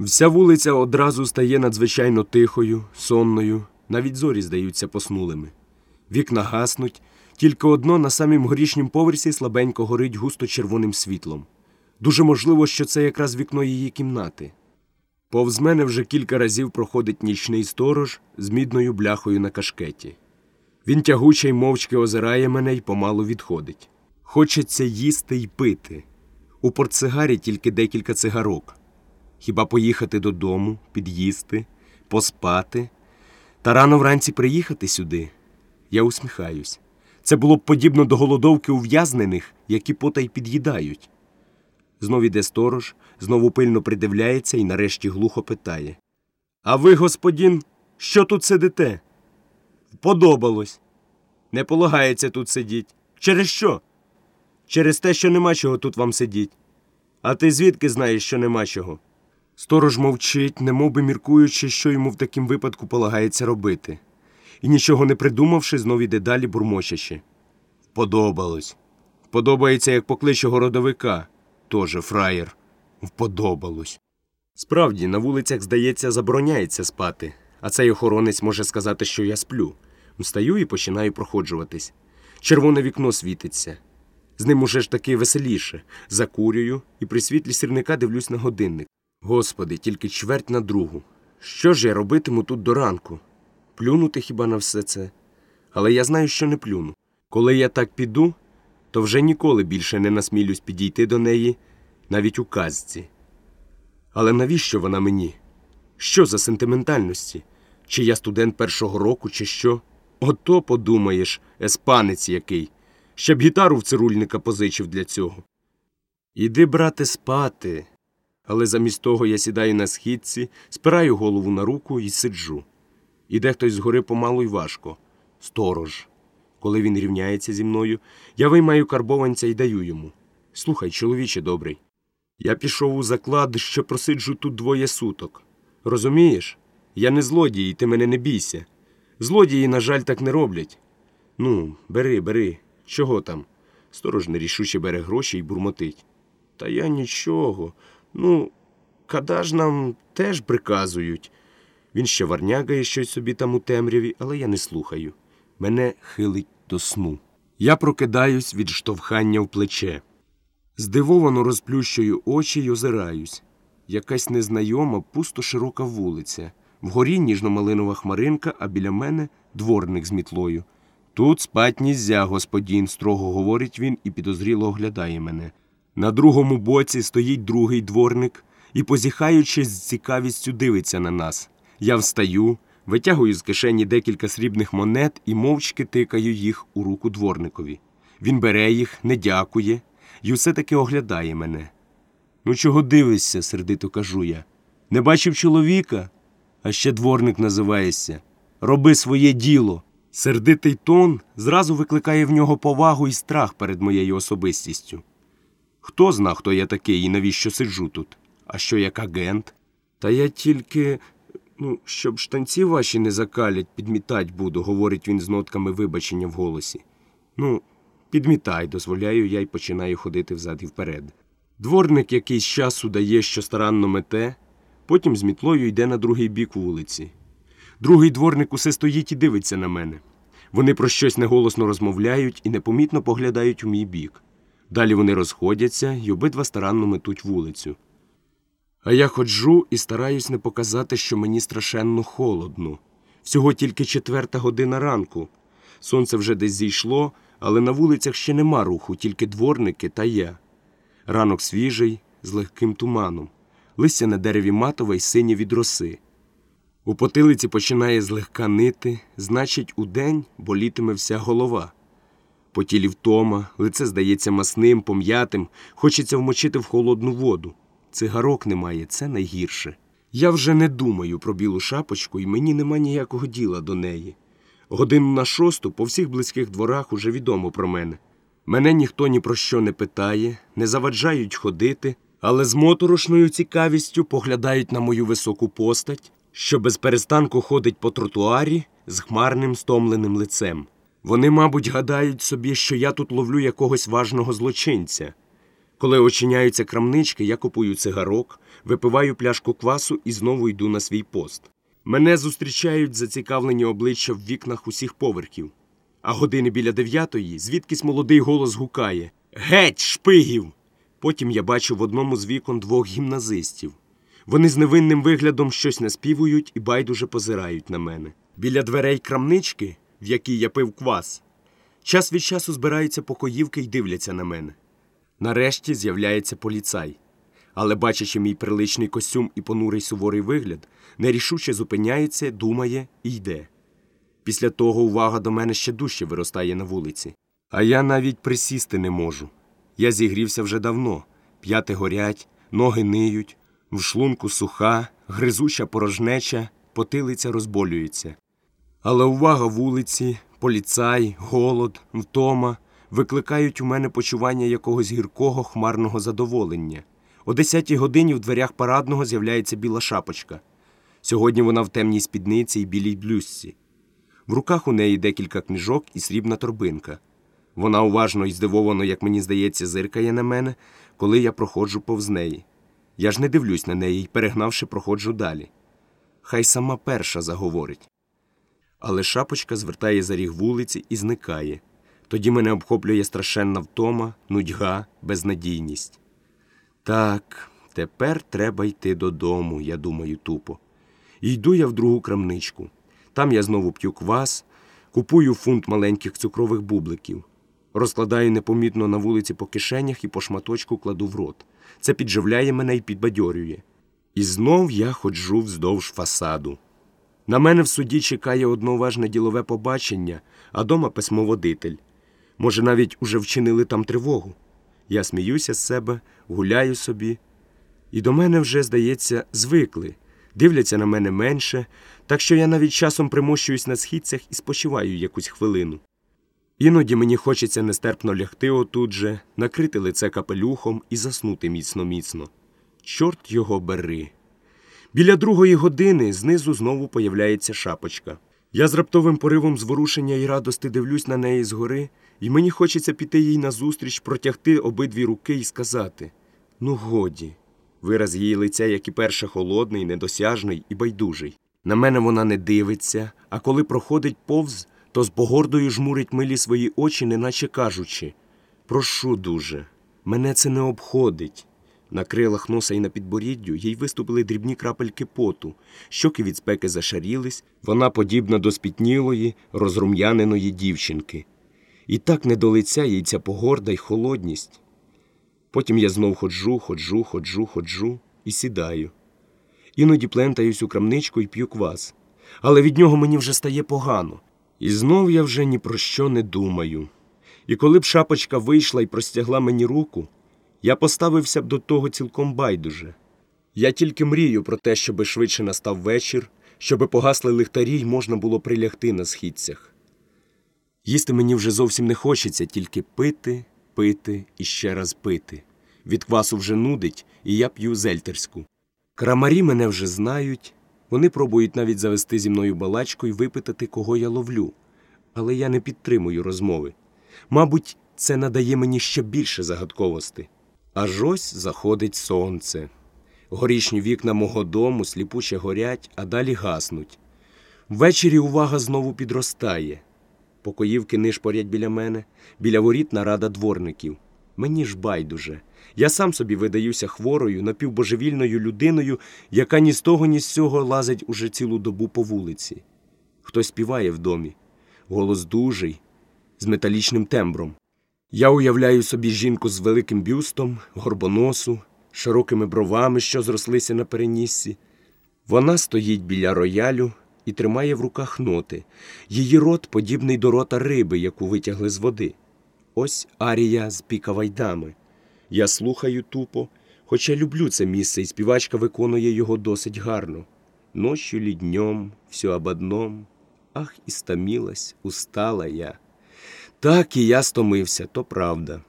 Вся вулиця одразу стає надзвичайно тихою, сонною, навіть зорі здаються поснулими. Вікна гаснуть, тільки одно на самім горішнім поверсі слабенько горить густо червоним світлом. Дуже можливо, що це якраз вікно її кімнати. Повз мене вже кілька разів проходить нічний сторож з мідною бляхою на кашкеті. Він тягуче й мовчки озирає мене й помалу відходить. Хочеться їсти й пити. У портсигарі тільки декілька цигарок. Хіба поїхати додому, під'їсти, поспати та рано вранці приїхати сюди? Я усміхаюсь. Це було б подібно до голодовки ув'язнених, які потай під'їдають. Знов іде сторож, знову пильно придивляється і нарешті глухо питає. А ви, господин, що тут сидите? Подобалось. Не полагається тут сидіть. Через що? Через те, що нема чого тут вам сидіть. А ти звідки знаєш, що нема чого? Сторож мовчить, немов би міркуючи, що йому в таким випадку полагається робити. І нічого не придумавши, знов іде далі бурмочачи. Вподобалось. Вподобається, як покличе городовика. Тоже фраєр. Вподобалось. Справді, на вулицях, здається, забороняється спати, а цей охоронець може сказати, що я сплю. Встаю і починаю проходжуватись. Червоне вікно світиться. З ним уже ж таки веселіше. Закурюю і при світлі сірника дивлюсь на годинник. Господи, тільки чверть на другу. Що ж я робитиму тут до ранку? Плюнути хіба на все це? Але я знаю, що не плюну. Коли я так піду, то вже ніколи більше не насмілюсь підійти до неї, навіть у казці. Але навіщо вона мені? Що за сентиментальності? Чи я студент першого року, чи що? Ото подумаєш, еспанець який. Ще б гітару в цирульника позичив для цього. Іди, брате, спати. Але замість того я сідаю на східці, спираю голову на руку і сиджу. Іде хтось згори помалу й важко. Сторож. Коли він рівняється зі мною, я виймаю карбованця і даю йому. Слухай, чоловіче добрий. Я пішов у заклад, що просиджу тут двоє суток. Розумієш? Я не злодій, і ти мене не бійся. Злодії, на жаль, так не роблять. Ну, бери, бери. Чого там? Сторож нерішуче бере гроші і бурмотить. Та я нічого. Ну, када ж нам теж приказують. Він ще варнягає щось собі там у темряві, але я не слухаю. Мене хилить до сну. Я прокидаюсь від штовхання в плече. Здивовано розплющую очі й озираюсь. Якась незнайома, пусто широка вулиця. Вгорі ніжно-малинова хмаринка, а біля мене дворник з мітлою. Тут спать нізя, господин, строго говорить він і підозріло оглядає мене. На другому боці стоїть другий дворник і, позіхаючи, з цікавістю дивиться на нас. Я встаю, витягую з кишені декілька срібних монет і мовчки тикаю їх у руку дворникові. Він бере їх, не дякує і все таки оглядає мене. Ну, чого дивишся, сердито кажу я. Не бачив чоловіка, а ще дворник називаєшся. Роби своє діло. Сердитий тон зразу викликає в нього повагу і страх перед моєю особистістю. Хто зна, хто я такий і навіщо сиджу тут? А що як агент? Та я тільки, ну, щоб штанці ваші не закалять, підмітать буду, говорить він з нотками вибачення в голосі. Ну, підмітай, дозволяю я й починаю ходити взад і вперед. Дворник якийсь час удає, що старанно мете, потім з мітлою йде на другий бік вулиці. Другий дворник усе стоїть і дивиться на мене. Вони про щось неголосно розмовляють і непомітно поглядають у мій бік. Далі вони розходяться й обидва старанно метуть вулицю. А я ходжу і стараюсь не показати, що мені страшенно холодно. Всього тільки четверта година ранку. Сонце вже десь зійшло, але на вулицях ще нема руху, тільки дворники та я. Ранок свіжий, з легким туманом, листя на дереві матове й синє від роси. У потилиці починає злегка нити, значить, удень болітиме вся голова. По тілі втома, лице здається масним, пом'ятим, хочеться вмочити в холодну воду. Цигарок немає, це найгірше. Я вже не думаю про білу шапочку, і мені нема ніякого діла до неї. Годину на шосту по всіх близьких дворах уже відомо про мене. Мене ніхто ні про що не питає, не заваджають ходити, але з моторошною цікавістю поглядають на мою високу постать, що без перестанку ходить по тротуарі з хмарним стомленим лицем. Вони, мабуть, гадають собі, що я тут ловлю якогось важного злочинця. Коли очиняються крамнички, я купую цигарок, випиваю пляшку квасу і знову йду на свій пост. Мене зустрічають зацікавлені обличчя в вікнах усіх поверхів. А години біля дев'ятої звідкись молодий голос гукає Геть, шпигів! Потім я бачу в одному з вікон двох гімназистів. Вони з невинним виглядом щось наспівують і байдуже позирають на мене. Біля дверей крамнички, в якій я пив квас, час від часу збираються покоївки і дивляться на мене. Нарешті з'являється поліцай, але, бачачи мій приличний костюм і понурий суворий вигляд, нерішуче зупиняється, думає і йде. Після того увага до мене ще дужче виростає на вулиці. А я навіть присісти не можу. Я зігрівся вже давно. П'яти горять, ноги ниють, в шлунку суха, гризуча порожнеча, потилиця розболюється. Але увага вулиці, поліцай, голод, втома викликають у мене почування якогось гіркого хмарного задоволення. О десятій годині в дверях парадного з'являється біла шапочка. Сьогодні вона в темній спідниці і білій блюзці. В руках у неї декілька книжок і срібна торбинка. Вона уважно і здивовано, як мені здається, зиркає на мене, коли я проходжу повз неї. Я ж не дивлюсь на неї і, перегнавши, проходжу далі. Хай сама перша заговорить. Але шапочка звертає за ріг вулиці і зникає. Тоді мене обхоплює страшенна втома, нудьга, безнадійність. Так, тепер треба йти додому, я думаю тупо. Йду я в другу крамничку. Там я знову п'ю квас, купую фунт маленьких цукрових бубликів, розкладаю непомітно на вулиці по кишенях і по шматочку кладу в рот. Це підживляє мене і підбадьорює. І знов я ходжу вздовж фасаду. На мене в суді чекає одно важне ділове побачення, а дома письмоводитель. Може, навіть уже вчинили там тривогу. Я сміюся з себе, гуляю собі. І до мене вже, здається, звикли, дивляться на мене менше, так що я навіть часом примощуюсь на східцях і спочиваю якусь хвилину. Іноді мені хочеться нестерпно лягти отут же, накрити лице капелюхом і заснути міцно міцно. Чорт його бери. Біля другої години знизу знову появляється шапочка. Я з раптовим поривом зворушення і радости дивлюсь на неї згори, і мені хочеться піти їй назустріч, протягти обидві руки і сказати ну, годі. Вираз її лиця, як і перше, холодний, недосяжний і байдужий. На мене вона не дивиться, а коли проходить повз, то з погордою жмурить милі свої очі, неначе кажучи Прошу дуже, мене це не обходить. На крилах носа і на підборіддю їй виступили дрібні крапельки поту, щоки від спеки зашарілись, вона подібна до спітнілої, розрум'яненої дівчинки. І так не до лиця їй ця погорда й холодність. Потім я знов ходжу, ходжу, ходжу, ходжу і сідаю. Іноді плентаюсь у крамничку і п'ю квас. Але від нього мені вже стає погано. І знов я вже ні про що не думаю. І коли б шапочка вийшла і простягла мені руку, я поставився б до того цілком байдуже. Я тільки мрію про те, щоби швидше настав вечір, щоби погасли лихтарі й можна було прилягти на східцях. Їсти мені вже зовсім не хочеться, тільки пити, пити і ще раз пити. Від квасу вже нудить, і я п'ю зельтерську. Крамарі мене вже знають, вони пробують навіть завести зі мною балачку і випитати, кого я ловлю. Але я не підтримую розмови. Мабуть, це надає мені ще більше загадковості. Аж ось заходить сонце. Горішні вікна мого дому сліпуче горять, а далі гаснуть. Ввечері увага знову підростає. Покоївки нишпорять біля мене, біля воріт нарада дворників. Мені ж байдуже. Я сам собі видаюся хворою, напівбожевільною людиною, яка ні з того, ні з цього лазить уже цілу добу по вулиці. Хтось співає в домі, голос дужий, з металічним тембром. Я уявляю собі жінку з великим бюстом, горбоносу, широкими бровами, що зрослися на переніссі. Вона стоїть біля роялю і тримає в руках ноти. Її рот подібний до рота риби, яку витягли з води. Ось арія з пікавайдами. Я слухаю тупо, хоча люблю це місце, і співачка виконує його досить гарно. Нощу ли днем, все об одном, ах, і стомилась, устала я. Так і я стомився, то правда.